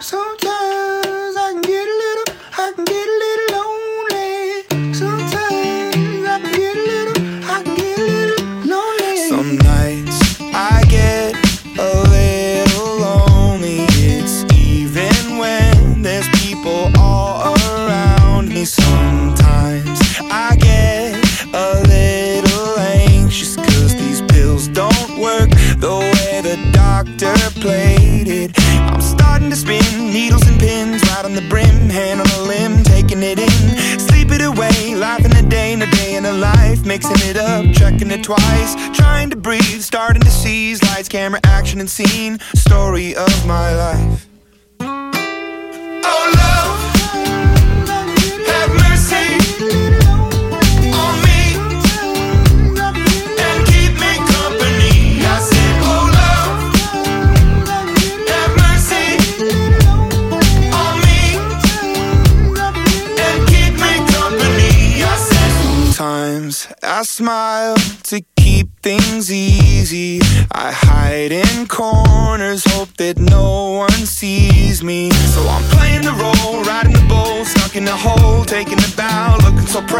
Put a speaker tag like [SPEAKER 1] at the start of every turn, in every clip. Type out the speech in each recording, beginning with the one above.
[SPEAKER 1] Sometimes I can get a little, I can get a little lonely. Sometimes I can get a little, I can get a little lonely.
[SPEAKER 2] Some nights I get a little lonely. It's even when there's people life, mixing it up, checking it twice. Trying to breathe, starting to seize lights, camera, action, and scene. Story of my life. Sometimes I smile to keep things easy. I hide in corners, hope that no one sees me. So I'm playing the role, riding the bull, stuck in a hole, taking a bow, looking so proud.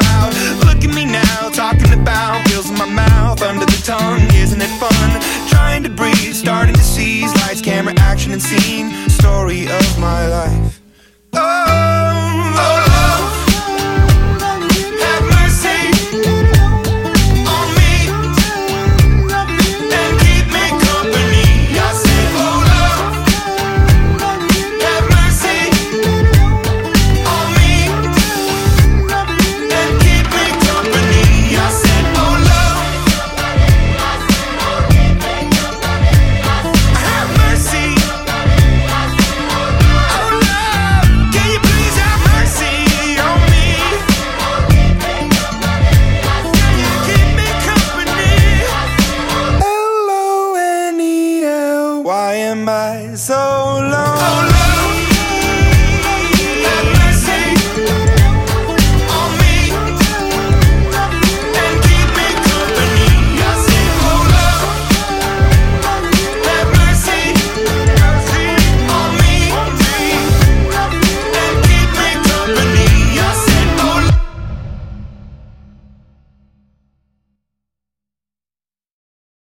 [SPEAKER 2] am I so lonely?